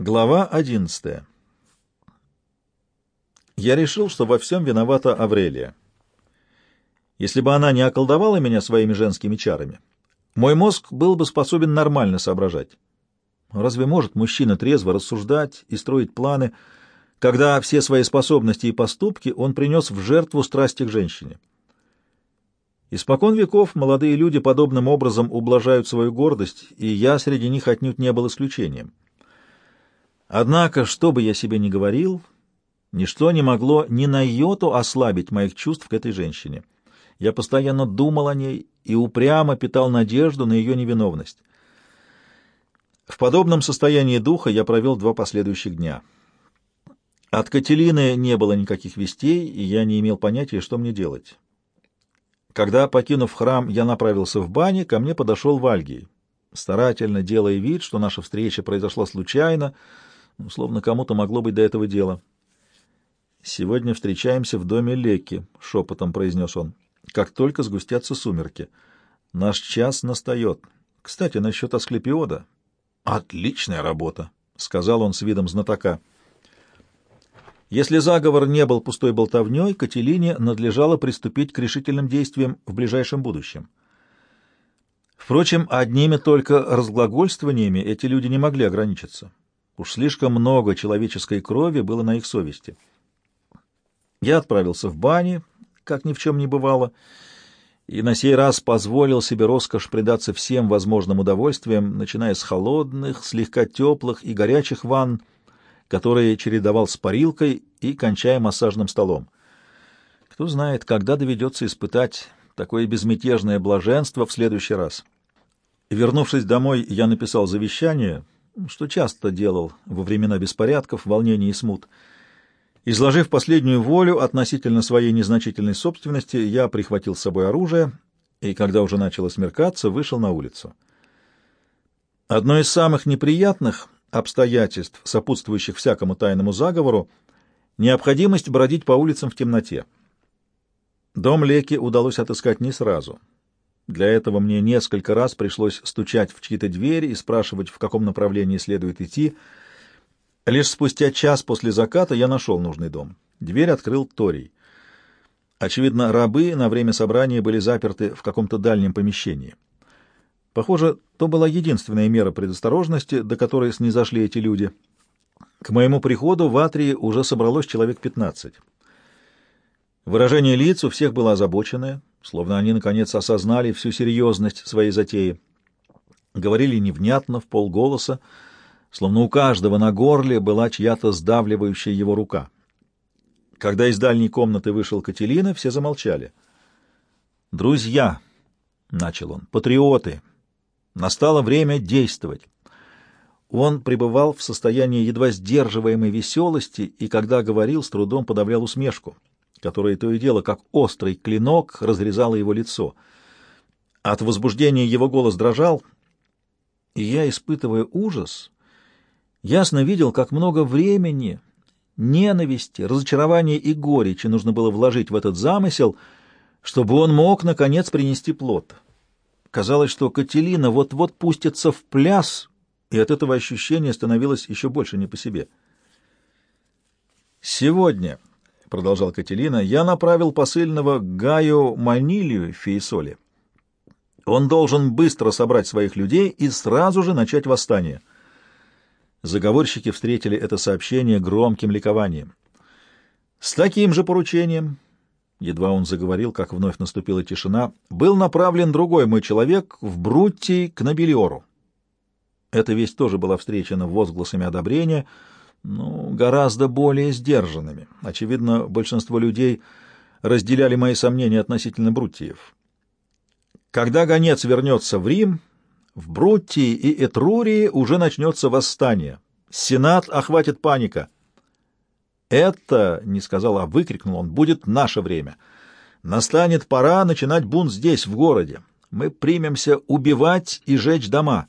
Глава одиннадцатая. Я решил, что во всем виновата Аврелия. Если бы она не околдовала меня своими женскими чарами, мой мозг был бы способен нормально соображать. Разве может мужчина трезво рассуждать и строить планы, когда все свои способности и поступки он принес в жертву страсти к женщине? Испокон веков молодые люди подобным образом ублажают свою гордость, и я среди них отнюдь не был исключением. Однако, что бы я себе ни говорил, ничто не могло ни на йоту ослабить моих чувств к этой женщине. Я постоянно думал о ней и упрямо питал надежду на ее невиновность. В подобном состоянии духа я провел два последующих дня. От Кателины не было никаких вестей, и я не имел понятия, что мне делать. Когда, покинув храм, я направился в бане, ко мне подошел Вальгий, старательно делая вид, что наша встреча произошла случайно, словно кому-то могло быть до этого дело. «Сегодня встречаемся в доме Леки», — шепотом произнес он, — «как только сгустятся сумерки. Наш час настает. Кстати, насчет Асклепиода». «Отличная работа», — сказал он с видом знатока. Если заговор не был пустой болтовней, Кателине надлежало приступить к решительным действиям в ближайшем будущем. Впрочем, одними только разглагольствованиями эти люди не могли ограничиться. Уж слишком много человеческой крови было на их совести. Я отправился в бани, как ни в чем не бывало, и на сей раз позволил себе роскошь предаться всем возможным удовольствиям, начиная с холодных, слегка теплых и горячих ванн, которые чередовал с парилкой и кончая массажным столом. Кто знает, когда доведется испытать такое безмятежное блаженство в следующий раз. Вернувшись домой, я написал завещание — что часто делал во времена беспорядков, волнений и смут. Изложив последнюю волю относительно своей незначительной собственности, я прихватил с собой оружие и, когда уже начало смеркаться, вышел на улицу. Одно из самых неприятных обстоятельств, сопутствующих всякому тайному заговору, необходимость бродить по улицам в темноте. Дом Леки удалось отыскать не сразу — для этого мне несколько раз пришлось стучать в чьи-то двери и спрашивать, в каком направлении следует идти. Лишь спустя час после заката я нашел нужный дом. Дверь открыл Торий. Очевидно, рабы на время собрания были заперты в каком-то дальнем помещении. Похоже, то была единственная мера предосторожности, до которой снизошли эти люди. К моему приходу в Атрии уже собралось человек пятнадцать. Выражение лиц у всех было озабоченное, словно они, наконец, осознали всю серьезность своей затеи. Говорили невнятно, в полголоса, словно у каждого на горле была чья-то сдавливающая его рука. Когда из дальней комнаты вышел Кателина, все замолчали. «Друзья», — начал он, — «патриоты, настало время действовать». Он пребывал в состоянии едва сдерживаемой веселости и, когда говорил, с трудом подавлял усмешку которое то и дело, как острый клинок, разрезало его лицо. От возбуждения его голос дрожал, и я, испытывая ужас, ясно видел, как много времени, ненависти, разочарования и горечи нужно было вложить в этот замысел, чтобы он мог, наконец, принести плод. Казалось, что Кателина вот-вот пустится в пляс, и от этого ощущения становилось еще больше не по себе. Сегодня — продолжал Кателина, — я направил посыльного Гаю Манилию в Фейсоле. Он должен быстро собрать своих людей и сразу же начать восстание. Заговорщики встретили это сообщение громким ликованием. С таким же поручением, едва он заговорил, как вновь наступила тишина, был направлен другой мой человек в Бруттий к Набелиору. Эта весть тоже была встречена возгласами одобрения — ну, гораздо более сдержанными. Очевидно, большинство людей разделяли мои сомнения относительно Брутиев. Когда гонец вернется в Рим, в Бруттии и Этрурии уже начнется восстание. Сенат охватит паника. «Это, — не сказал, а выкрикнул он, — будет наше время. Настанет пора начинать бунт здесь, в городе. Мы примемся убивать и жечь дома».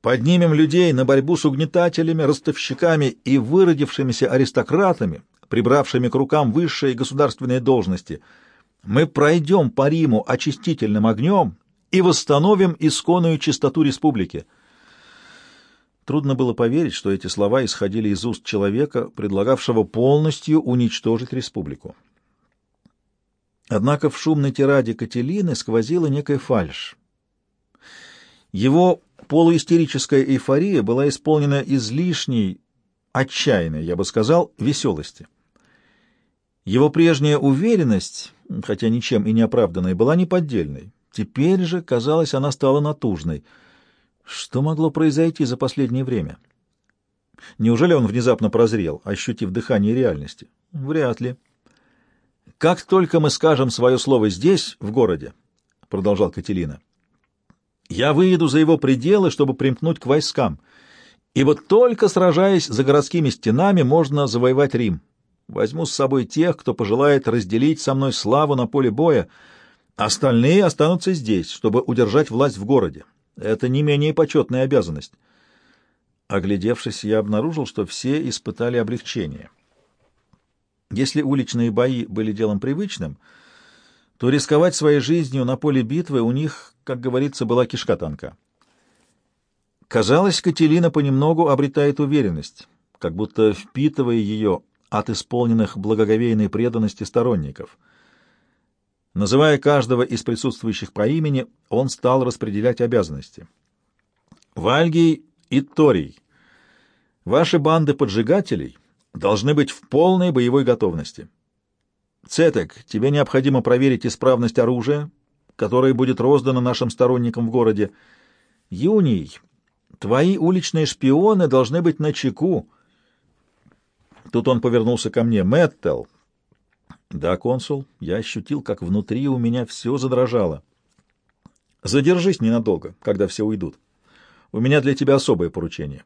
Поднимем людей на борьбу с угнетателями, ростовщиками и выродившимися аристократами, прибравшими к рукам высшие государственные должности. Мы пройдем по Риму очистительным огнем и восстановим исконную чистоту республики. Трудно было поверить, что эти слова исходили из уст человека, предлагавшего полностью уничтожить республику. Однако в шумной тираде Кателины сквозила некая фальшь. Его полуистерическая эйфория была исполнена излишней, отчаянной, я бы сказал, веселости. Его прежняя уверенность, хотя ничем и не оправданная, была неподдельной. Теперь же, казалось, она стала натужной. Что могло произойти за последнее время? Неужели он внезапно прозрел, ощутив дыхание реальности? Вряд ли. «Как только мы скажем свое слово здесь, в городе», — продолжал Кателина, — «я выеду за его пределы, чтобы примкнуть к войскам, ибо только сражаясь за городскими стенами можно завоевать Рим. Возьму с собой тех, кто пожелает разделить со мной славу на поле боя, остальные останутся здесь, чтобы удержать власть в городе. Это не менее почетная обязанность». Оглядевшись, я обнаружил, что все испытали облегчение. Если уличные бои были делом привычным, то рисковать своей жизнью на поле битвы у них, как говорится, была кишка танка. Казалось, Кателина понемногу обретает уверенность, как будто впитывая ее от исполненных благоговейной преданности сторонников. Называя каждого из присутствующих по имени, он стал распределять обязанности. «Вальгий и Торий, ваши банды поджигателей — должны быть в полной боевой готовности. Цетек, тебе необходимо проверить исправность оружия, которое будет роздано нашим сторонникам в городе. Юний, твои уличные шпионы должны быть на чеку. Тут он повернулся ко мне. Мэттел. Да, консул, я ощутил, как внутри у меня все задрожало. Задержись ненадолго, когда все уйдут. У меня для тебя особое поручение.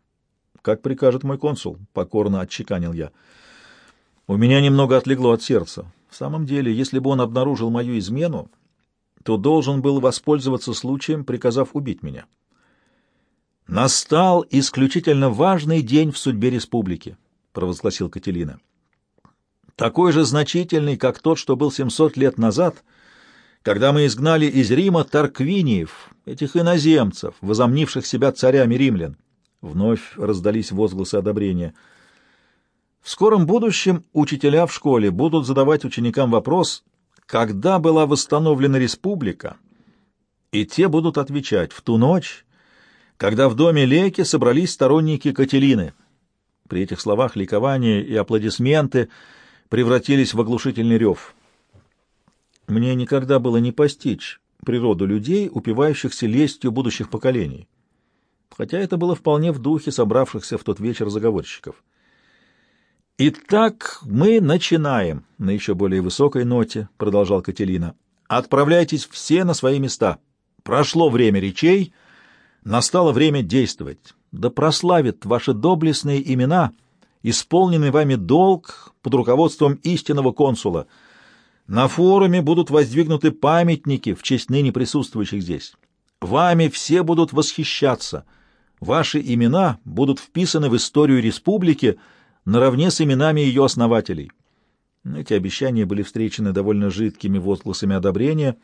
«Как прикажет мой консул», — покорно отчеканил я. У меня немного отлегло от сердца. В самом деле, если бы он обнаружил мою измену, то должен был воспользоваться случаем, приказав убить меня. «Настал исключительно важный день в судьбе республики», — провозгласил Кателина. «Такой же значительный, как тот, что был 700 лет назад, когда мы изгнали из Рима Тарквиниев, этих иноземцев, возомнивших себя царями римлян. Вновь раздались возгласы одобрения. В скором будущем учителя в школе будут задавать ученикам вопрос, когда была восстановлена республика, и те будут отвечать в ту ночь, когда в доме Леки собрались сторонники Кателины. При этих словах ликование и аплодисменты превратились в оглушительный рев. Мне никогда было не постичь природу людей, упивающихся лестью будущих поколений хотя это было вполне в духе собравшихся в тот вечер заговорщиков. «Итак, мы начинаем», — на еще более высокой ноте продолжал Кателина. «Отправляйтесь все на свои места. Прошло время речей, настало время действовать. Да прославят ваши доблестные имена, исполненный вами долг под руководством истинного консула. На форуме будут воздвигнуты памятники в честь ныне присутствующих здесь. Вами все будут восхищаться». Ваши имена будут вписаны в историю республики наравне с именами ее основателей. Эти обещания были встречены довольно жидкими возгласами одобрения.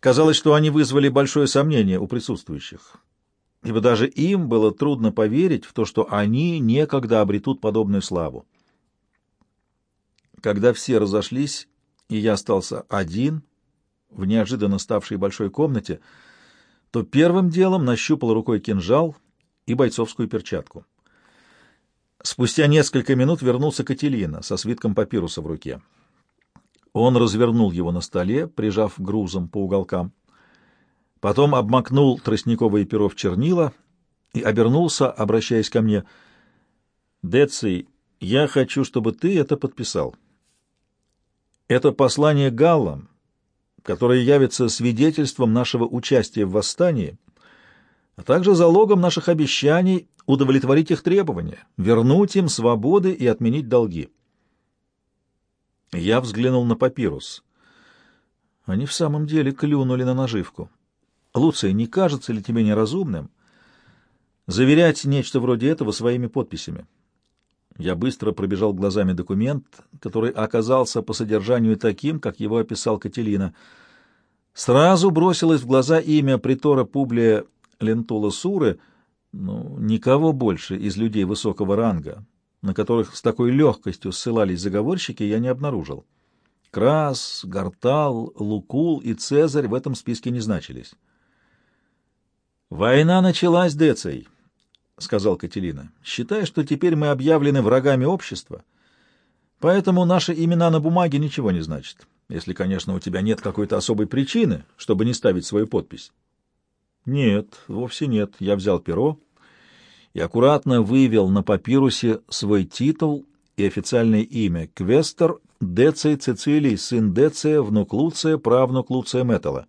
Казалось, что они вызвали большое сомнение у присутствующих, ибо даже им было трудно поверить в то, что они некогда обретут подобную славу. Когда все разошлись, и я остался один в неожиданно ставшей большой комнате, то первым делом нащупал рукой кинжал и бойцовскую перчатку. Спустя несколько минут вернулся Кателина со свитком папируса в руке. Он развернул его на столе, прижав грузом по уголкам. Потом обмакнул тростниковое перо в чернила и обернулся, обращаясь ко мне. «Деций, я хочу, чтобы ты это подписал. Это послание Галлам, которое явится свидетельством нашего участия в восстании, а также залогом наших обещаний удовлетворить их требования, вернуть им свободы и отменить долги. Я взглянул на папирус. Они в самом деле клюнули на наживку. Луция, не кажется ли тебе неразумным заверять нечто вроде этого своими подписями? Я быстро пробежал глазами документ, который оказался по содержанию таким, как его описал Кателина. Сразу бросилось в глаза имя притора Публия Лентула Суры, Ну, никого больше из людей высокого ранга, на которых с такой легкостью ссылались заговорщики, я не обнаружил. Крас, Гартал, Лукул и Цезарь в этом списке не значились. «Война началась, Деций», — сказал Кателина. «Считай, что теперь мы объявлены врагами общества, поэтому наши имена на бумаге ничего не значат, если, конечно, у тебя нет какой-то особой причины, чтобы не ставить свою подпись». «Нет, вовсе нет. Я взял перо и аккуратно вывел на папирусе свой титул и официальное имя — Квестер Деций Цицилий, сын Деция, внук Луция, правнук Луция Металла.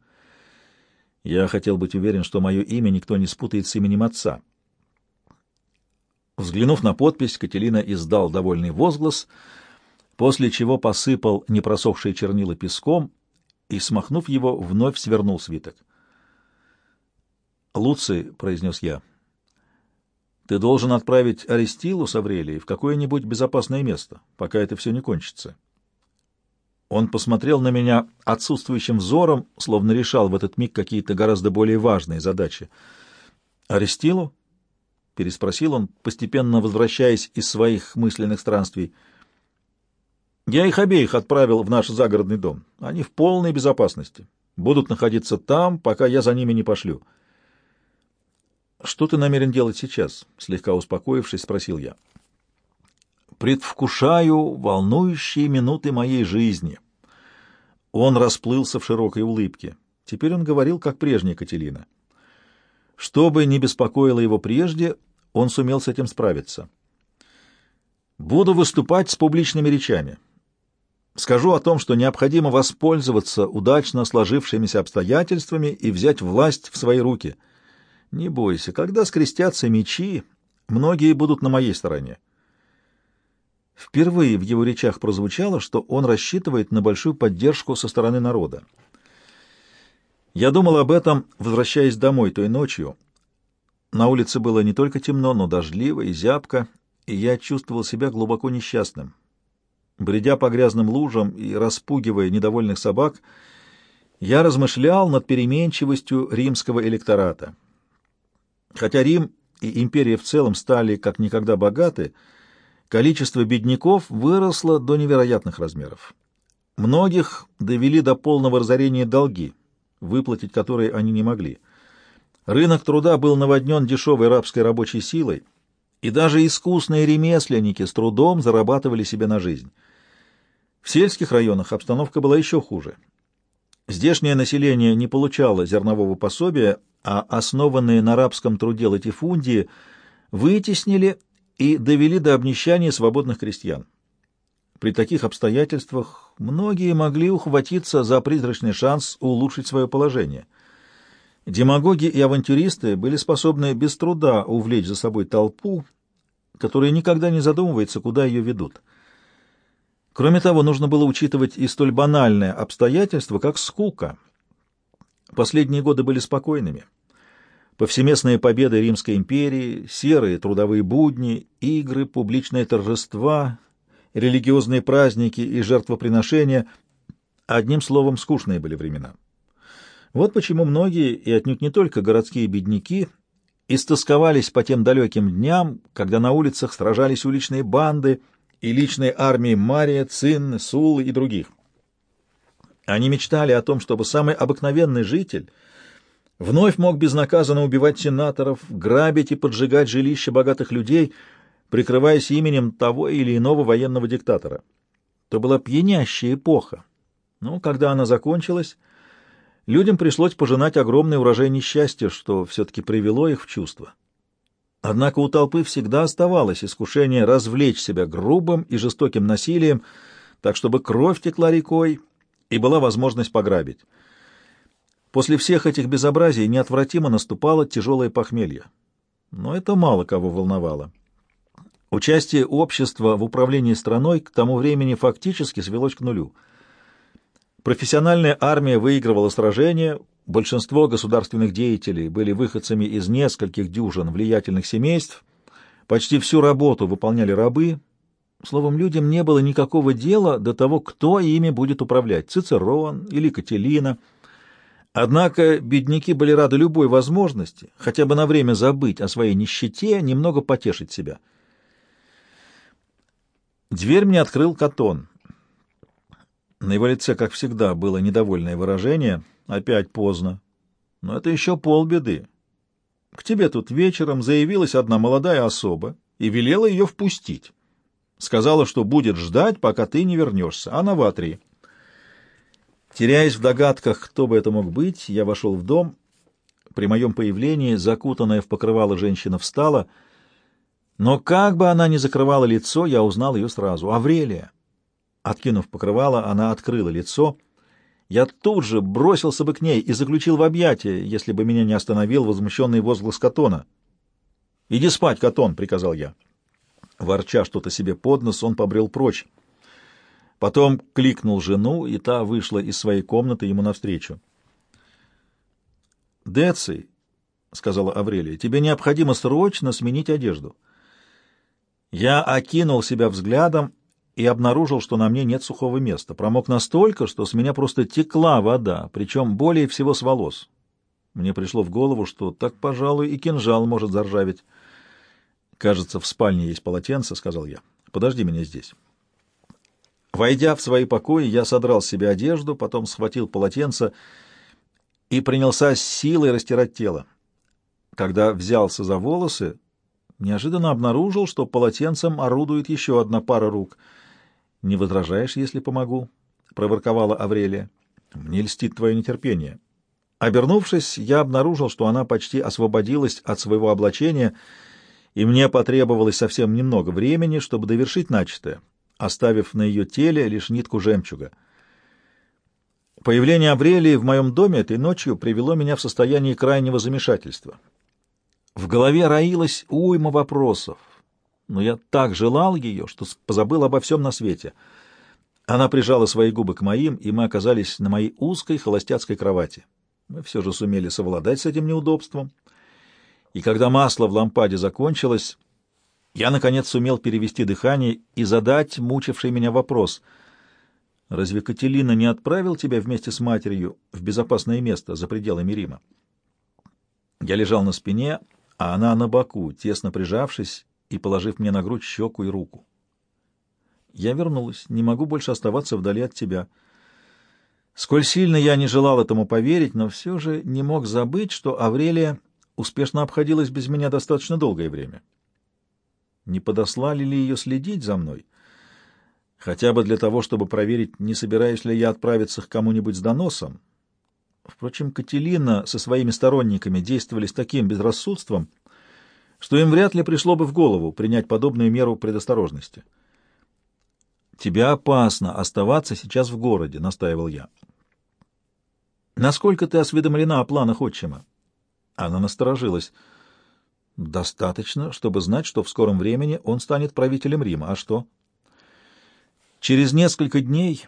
Я хотел быть уверен, что мое имя никто не спутает с именем отца. Взглянув на подпись, Кателина издал довольный возглас, после чего посыпал непросохшие чернила песком и, смахнув его, вновь свернул свиток. «Луций», — произнес я, — «ты должен отправить Аристилу с Аврелией в какое-нибудь безопасное место, пока это все не кончится». Он посмотрел на меня отсутствующим взором, словно решал в этот миг какие-то гораздо более важные задачи. «Арестилу?» — переспросил он, постепенно возвращаясь из своих мысленных странствий. «Я их обеих отправил в наш загородный дом. Они в полной безопасности. Будут находиться там, пока я за ними не пошлю». «Что ты намерен делать сейчас?» — слегка успокоившись, спросил я. «Предвкушаю волнующие минуты моей жизни». Он расплылся в широкой улыбке. Теперь он говорил, как прежняя Кателина. Что бы ни беспокоило его прежде, он сумел с этим справиться. «Буду выступать с публичными речами. Скажу о том, что необходимо воспользоваться удачно сложившимися обстоятельствами и взять власть в свои руки. Не бойся, когда скрестятся мечи, многие будут на моей стороне. Впервые в его речах прозвучало, что он рассчитывает на большую поддержку со стороны народа. Я думал об этом, возвращаясь домой той ночью. На улице было не только темно, но дождливо и зябко, и я чувствовал себя глубоко несчастным. Бредя по грязным лужам и распугивая недовольных собак, я размышлял над переменчивостью римского электората. Хотя Рим и империя в целом стали как никогда богаты, Количество бедняков выросло до невероятных размеров. Многих довели до полного разорения долги, выплатить которые они не могли. Рынок труда был наводнен дешевой рабской рабочей силой, и даже искусные ремесленники с трудом зарабатывали себе на жизнь. В сельских районах обстановка была еще хуже. Здешнее население не получало зернового пособия, а основанные на рабском труде латифундии вытеснили и довели до обнищания свободных крестьян. При таких обстоятельствах многие могли ухватиться за призрачный шанс улучшить свое положение. Демагоги и авантюристы были способны без труда увлечь за собой толпу, которая никогда не задумывается, куда ее ведут. Кроме того, нужно было учитывать и столь банальное обстоятельство, как скука. Последние годы были спокойными повсеместные победы Римской империи, серые трудовые будни, игры, публичные торжества, религиозные праздники и жертвоприношения. Одним словом, скучные были времена. Вот почему многие, и отнюдь не только городские бедняки, истосковались по тем далеким дням, когда на улицах сражались уличные банды и личные армии Мария, Цинны, Сулы и других. Они мечтали о том, чтобы самый обыкновенный житель — вновь мог безнаказанно убивать сенаторов, грабить и поджигать жилища богатых людей, прикрываясь именем того или иного военного диктатора. То была пьянящая эпоха. Но когда она закончилась, людям пришлось пожинать огромный урожай несчастья, что все-таки привело их в чувство. Однако у толпы всегда оставалось искушение развлечь себя грубым и жестоким насилием, так чтобы кровь текла рекой и была возможность пограбить. После всех этих безобразий неотвратимо наступало тяжелое похмелье. Но это мало кого волновало. Участие общества в управлении страной к тому времени фактически свелось к нулю. Профессиональная армия выигрывала сражения, большинство государственных деятелей были выходцами из нескольких дюжин влиятельных семейств, почти всю работу выполняли рабы. Словом, людям не было никакого дела до того, кто ими будет управлять — Цицерон или Кателина — Однако бедняки были рады любой возможности, хотя бы на время забыть о своей нищете, немного потешить себя. Дверь мне открыл Катон. На его лице, как всегда, было недовольное выражение. Опять поздно. Но это еще полбеды. К тебе тут вечером заявилась одна молодая особа и велела ее впустить. Сказала, что будет ждать, пока ты не вернешься. Она в Атрии. Теряясь в догадках, кто бы это мог быть, я вошел в дом. При моем появлении закутанная в покрывало женщина встала, но как бы она ни закрывала лицо, я узнал ее сразу. Аврелия. Откинув покрывало, она открыла лицо. Я тут же бросился бы к ней и заключил в объятия, если бы меня не остановил возмущенный возглас Катона. «Иди спать, Катон!» — приказал я. Ворча что-то себе под нос, он побрел прочь. Потом кликнул жену, и та вышла из своей комнаты ему навстречу. «Деций», — сказала Аврелия, — «тебе необходимо срочно сменить одежду». Я окинул себя взглядом и обнаружил, что на мне нет сухого места. Промок настолько, что с меня просто текла вода, причем более всего с волос. Мне пришло в голову, что так, пожалуй, и кинжал может заржаветь. «Кажется, в спальне есть полотенце», — сказал я. «Подожди меня здесь». Войдя в свои покои, я содрал с себя одежду, потом схватил полотенце и принялся с силой растирать тело. Когда взялся за волосы, неожиданно обнаружил, что полотенцем орудует еще одна пара рук. «Не возражаешь, если помогу?» — проворковала Аврелия. «Мне льстит твое нетерпение». Обернувшись, я обнаружил, что она почти освободилась от своего облачения, и мне потребовалось совсем немного времени, чтобы довершить начатое оставив на ее теле лишь нитку жемчуга. Появление Аврелии в моем доме этой ночью привело меня в состояние крайнего замешательства. В голове роилась уйма вопросов, но я так желал ее, что позабыл обо всем на свете. Она прижала свои губы к моим, и мы оказались на моей узкой холостяцкой кровати. Мы все же сумели совладать с этим неудобством. И когда масло в лампаде закончилось, я, наконец, сумел перевести дыхание и задать мучивший меня вопрос. «Разве Кателина не отправил тебя вместе с матерью в безопасное место за пределами Рима?» Я лежал на спине, а она на боку, тесно прижавшись и положив мне на грудь щеку и руку. «Я вернулась, не могу больше оставаться вдали от тебя». Сколь сильно я не желал этому поверить, но все же не мог забыть, что Аврелия успешно обходилась без меня достаточно долгое время. Не подослали ли ее следить за мной? Хотя бы для того, чтобы проверить, не собираюсь ли я отправиться к кому-нибудь с доносом. Впрочем, Кателина со своими сторонниками действовали с таким безрассудством, что им вряд ли пришло бы в голову принять подобную меру предосторожности. «Тебе опасно оставаться сейчас в городе», — настаивал я. «Насколько ты осведомлена о планах отчима?» Она насторожилась. Достаточно, чтобы знать, что в скором времени он станет правителем Рима. А что? Через несколько дней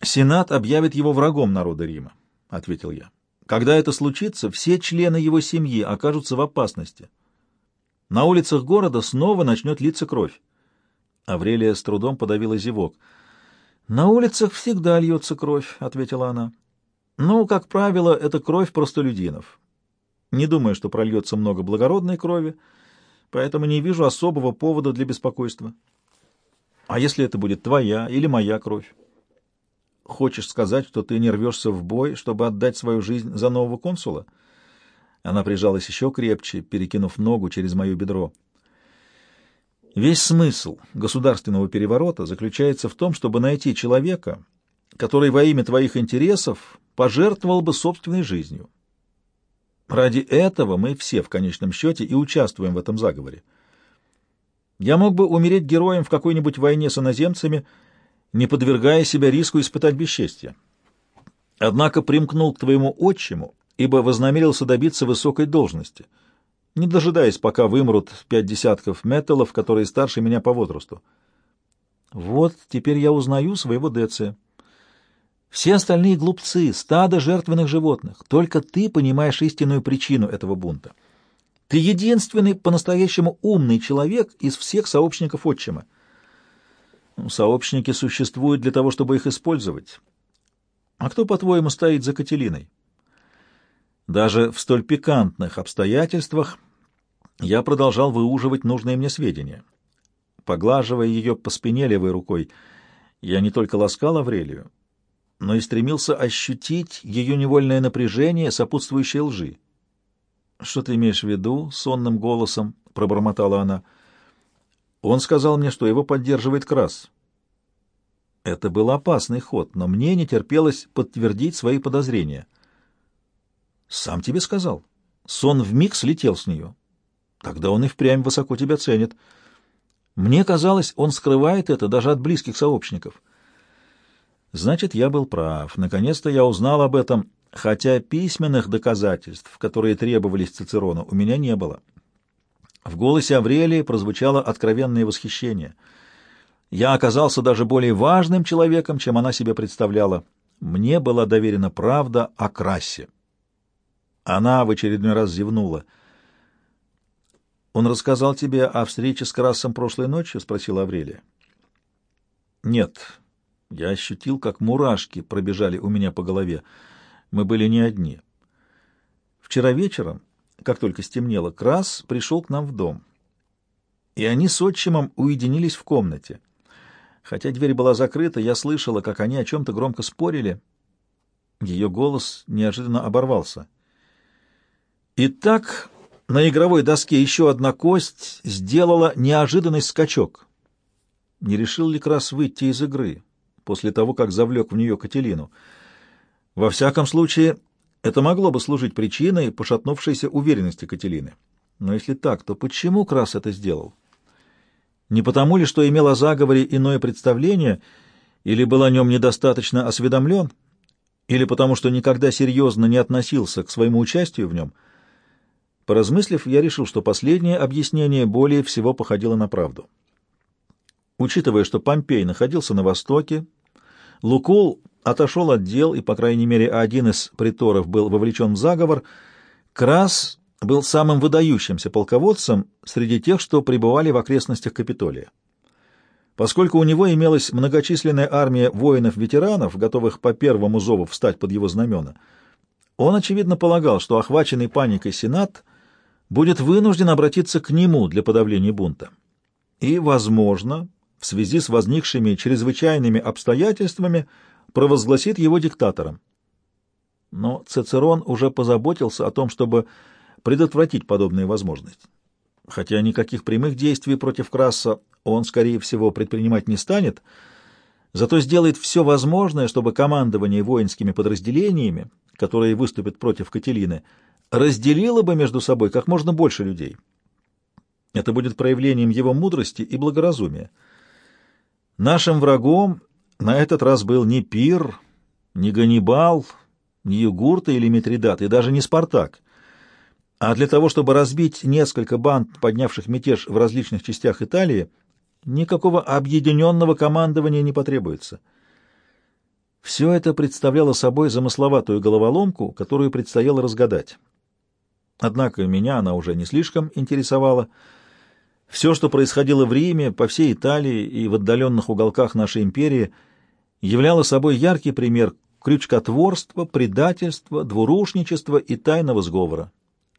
Сенат объявит его врагом народа Рима, — ответил я. Когда это случится, все члены его семьи окажутся в опасности. На улицах города снова начнет литься кровь. Аврелия с трудом подавила зевок. «На улицах всегда льется кровь», — ответила она. «Ну, как правило, это кровь простолюдинов. Не думаю, что прольется много благородной крови, поэтому не вижу особого повода для беспокойства. А если это будет твоя или моя кровь? Хочешь сказать, что ты не рвешься в бой, чтобы отдать свою жизнь за нового консула? Она прижалась еще крепче, перекинув ногу через мое бедро. Весь смысл государственного переворота заключается в том, чтобы найти человека, который во имя твоих интересов пожертвовал бы собственной жизнью. Ради этого мы все в конечном счете и участвуем в этом заговоре. Я мог бы умереть героем в какой-нибудь войне с иноземцами, не подвергая себя риску испытать бесчестье. Однако примкнул к твоему отчиму, ибо вознамерился добиться высокой должности, не дожидаясь, пока вымрут пять десятков металлов, которые старше меня по возрасту. Вот теперь я узнаю своего Деция. Все остальные глупцы, стадо жертвенных животных. Только ты понимаешь истинную причину этого бунта. Ты единственный по-настоящему умный человек из всех сообщников отчима. Ну, сообщники существуют для того, чтобы их использовать. А кто, по-твоему, стоит за Кателиной? Даже в столь пикантных обстоятельствах я продолжал выуживать нужные мне сведения. Поглаживая ее по спине левой рукой, я не только ласкал Аврелию, но и стремился ощутить ее невольное напряжение, сопутствующее лжи. «Что ты имеешь в виду?» — сонным голосом пробормотала она. «Он сказал мне, что его поддерживает Крас». Это был опасный ход, но мне не терпелось подтвердить свои подозрения. «Сам тебе сказал. Сон вмиг слетел с нее. Тогда он и впрямь высоко тебя ценит. Мне казалось, он скрывает это даже от близких сообщников». Значит, я был прав. Наконец-то я узнал об этом, хотя письменных доказательств, которые требовались Цицерону, у меня не было. В голосе Аврелии прозвучало откровенное восхищение. Я оказался даже более важным человеком, чем она себе представляла. Мне была доверена правда о Крассе. Она в очередной раз зевнула. «Он рассказал тебе о встрече с Красом прошлой ночью?» — спросила Аврелия. «Нет». Я ощутил, как мурашки пробежали у меня по голове. Мы были не одни. Вчера вечером как только стемнело, Крас пришел к нам в дом. И они с отчимом уединились в комнате. Хотя дверь была закрыта, я слышала, как они о чем-то громко спорили. Ее голос неожиданно оборвался. И так на игровой доске еще одна кость сделала неожиданный скачок. Не решил ли Крас выйти из игры после того, как завлек в нее Кателину? Во всяком случае, это могло бы служить причиной пошатнувшейся уверенности Кателины. Но если так, то почему Крас это сделал? Не потому ли, что имел о заговоре иное представление, или был о нем недостаточно осведомлен, или потому что никогда серьезно не относился к своему участию в нем? Поразмыслив, я решил, что последнее объяснение более всего походило на правду. Учитывая, что Помпей находился на востоке, Лукул отошел от дел, и, по крайней мере, один из приторов был вовлечен в заговор, Крас был самым выдающимся полководцем среди тех, что пребывали в окрестностях Капитолия. Поскольку у него имелась многочисленная армия воинов-ветеранов, готовых по первому зову встать под его знамена, он, очевидно, полагал, что охваченный паникой Сенат будет вынужден обратиться к нему для подавления бунта. И, возможно, в связи с возникшими чрезвычайными обстоятельствами, провозгласит его диктатором. Но Цицерон уже позаботился о том, чтобы предотвратить подобные возможности. Хотя никаких прямых действий против Краса он, скорее всего, предпринимать не станет, зато сделает все возможное, чтобы командование воинскими подразделениями, которые выступят против Кателины, разделило бы между собой как можно больше людей. Это будет проявлением его мудрости и благоразумия. Нашим врагом на этот раз был не Пир, не Ганнибал, не Югурта или Митридат, и даже не Спартак. А для того, чтобы разбить несколько банд, поднявших мятеж в различных частях Италии, никакого объединенного командования не потребуется. Все это представляло собой замысловатую головоломку, которую предстояло разгадать. Однако меня она уже не слишком интересовала, все, что происходило в Риме, по всей Италии и в отдаленных уголках нашей империи, являло собой яркий пример крючкотворства, предательства, двурушничества и тайного сговора.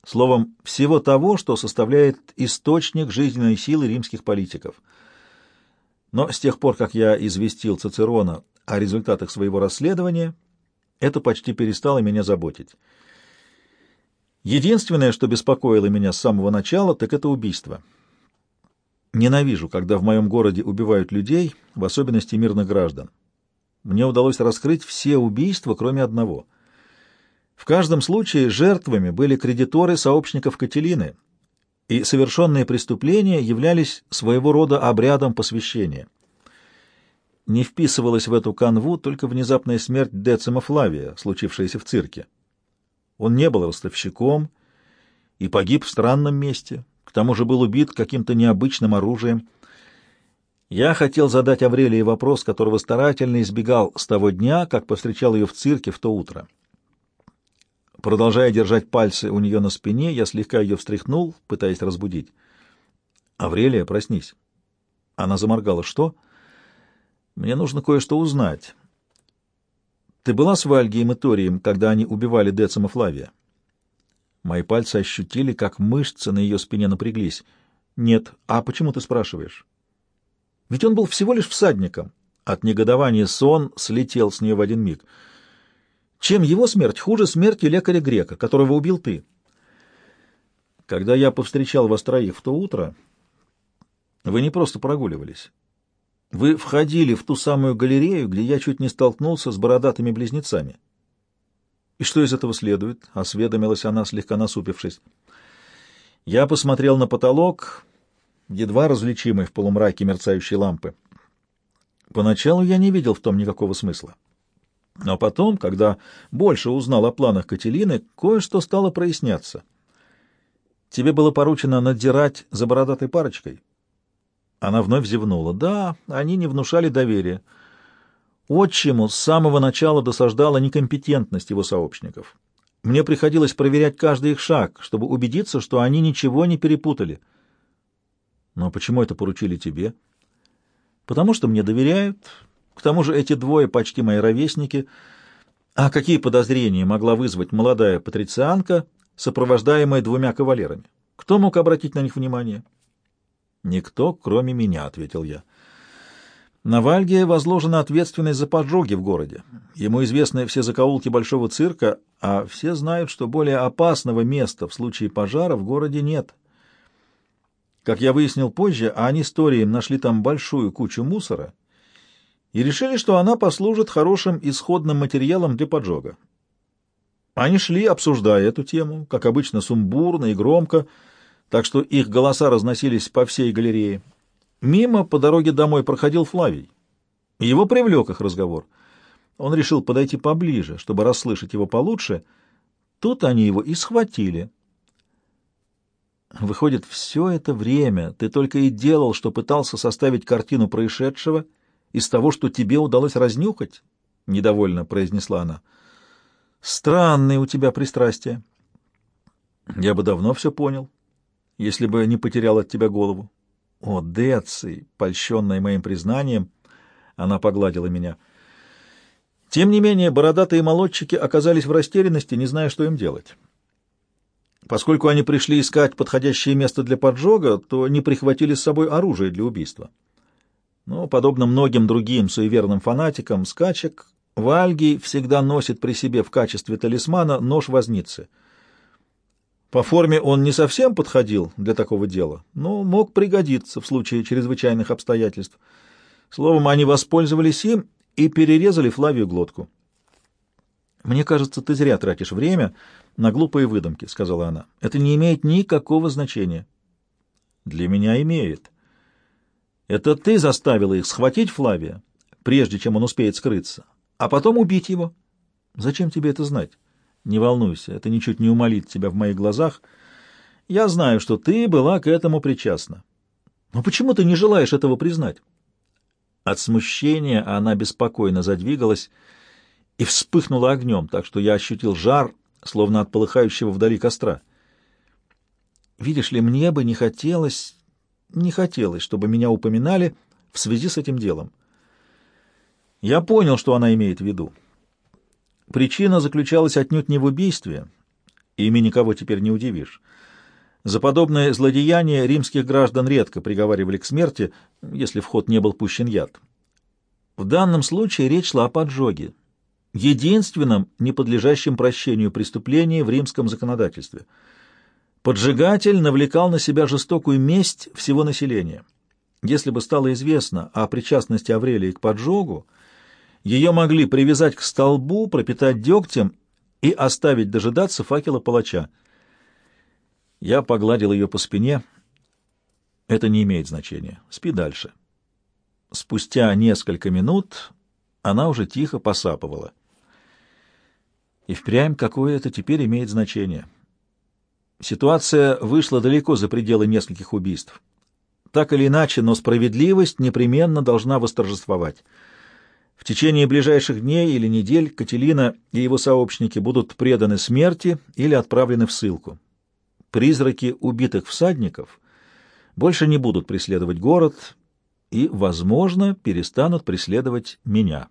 Словом, всего того, что составляет источник жизненной силы римских политиков. Но с тех пор, как я известил Цицерона о результатах своего расследования, это почти перестало меня заботить. Единственное, что беспокоило меня с самого начала, так это убийство. Ненавижу, когда в моем городе убивают людей, в особенности мирных граждан. Мне удалось раскрыть все убийства, кроме одного. В каждом случае жертвами были кредиторы сообщников Кателины, и совершенные преступления являлись своего рода обрядом посвящения. Не вписывалась в эту канву только внезапная смерть Децима Флавия, случившаяся в цирке. Он не был ростовщиком и погиб в странном месте, к тому же был убит каким-то необычным оружием. Я хотел задать Аврелии вопрос, которого старательно избегал с того дня, как повстречал ее в цирке в то утро. Продолжая держать пальцы у нее на спине, я слегка ее встряхнул, пытаясь разбудить. «Аврелия, проснись». Она заморгала. «Что?» «Мне нужно кое-что узнать. Ты была с Вальгием и Торием, когда они убивали Децима Флавия?» Мои пальцы ощутили, как мышцы на ее спине напряглись. «Нет. А почему ты спрашиваешь?» «Ведь он был всего лишь всадником». От негодования сон слетел с нее в один миг. «Чем его смерть хуже смерти лекаря-грека, которого убил ты?» «Когда я повстречал вас троих в то утро, вы не просто прогуливались. Вы входили в ту самую галерею, где я чуть не столкнулся с бородатыми близнецами». «И что из этого следует?» — осведомилась она, слегка насупившись. Я посмотрел на потолок, едва различимый в полумраке мерцающей лампы. Поначалу я не видел в том никакого смысла. Но потом, когда больше узнал о планах Кателины, кое-что стало проясняться. Тебе было поручено надзирать за бородатой парочкой? Она вновь зевнула. Да, они не внушали доверия. Отчиму с самого начала досаждала некомпетентность его сообщников. Мне приходилось проверять каждый их шаг, чтобы убедиться, что они ничего не перепутали. Но почему это поручили тебе? Потому что мне доверяют. К тому же эти двое почти мои ровесники. А какие подозрения могла вызвать молодая патрицианка, сопровождаемая двумя кавалерами? Кто мог обратить на них внимание? Никто, кроме меня, — ответил я. На Вальге возложена ответственность за поджоги в городе. Ему известны все закоулки большого цирка, а все знают, что более опасного места в случае пожара в городе нет. Как я выяснил позже, они с Торием нашли там большую кучу мусора и решили, что она послужит хорошим исходным материалом для поджога. Они шли, обсуждая эту тему, как обычно, сумбурно и громко, так что их голоса разносились по всей галерее. Мимо по дороге домой проходил Флавий. Его привлек их разговор. Он решил подойти поближе, чтобы расслышать его получше. Тут они его и схватили. Выходит, все это время ты только и делал, что пытался составить картину происшедшего из того, что тебе удалось разнюхать? — недовольно произнесла она. — Странные у тебя пристрастия. Я бы давно все понял, если бы не потерял от тебя голову. О, Деций, польщенная моим признанием, она погладила меня. Тем не менее, бородатые молодчики оказались в растерянности, не зная, что им делать. Поскольку они пришли искать подходящее место для поджога, то не прихватили с собой оружие для убийства. Но, подобно многим другим суеверным фанатикам скачек, Вальгий всегда носит при себе в качестве талисмана нож возницы — по форме он не совсем подходил для такого дела, но мог пригодиться в случае чрезвычайных обстоятельств. Словом, они воспользовались им и перерезали Флавию глотку. «Мне кажется, ты зря тратишь время на глупые выдумки», — сказала она. «Это не имеет никакого значения». «Для меня имеет. Это ты заставила их схватить Флавия, прежде чем он успеет скрыться, а потом убить его. Зачем тебе это знать?» Не волнуйся, это ничуть не умолит тебя в моих глазах. Я знаю, что ты была к этому причастна. Но почему ты не желаешь этого признать? От смущения она беспокойно задвигалась и вспыхнула огнем, так что я ощутил жар, словно от полыхающего вдали костра. Видишь ли, мне бы не хотелось, не хотелось, чтобы меня упоминали в связи с этим делом. Я понял, что она имеет в виду. Причина заключалась отнюдь не в убийстве, ими никого теперь не удивишь. За подобное злодеяние римских граждан редко приговаривали к смерти, если в ход не был пущен яд. В данном случае речь шла о поджоге, единственном не подлежащем прощению преступлении в римском законодательстве. Поджигатель навлекал на себя жестокую месть всего населения. Если бы стало известно о причастности Аврелии к поджогу, ее могли привязать к столбу, пропитать дегтем и оставить дожидаться факела палача. Я погладил ее по спине. Это не имеет значения. Спи дальше. Спустя несколько минут она уже тихо посапывала. И впрямь какое это теперь имеет значение. Ситуация вышла далеко за пределы нескольких убийств. Так или иначе, но справедливость непременно должна восторжествовать. В течение ближайших дней или недель Кателина и его сообщники будут преданы смерти или отправлены в ссылку. Призраки убитых всадников больше не будут преследовать город и, возможно, перестанут преследовать меня.